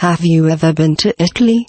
Have you ever been to Italy?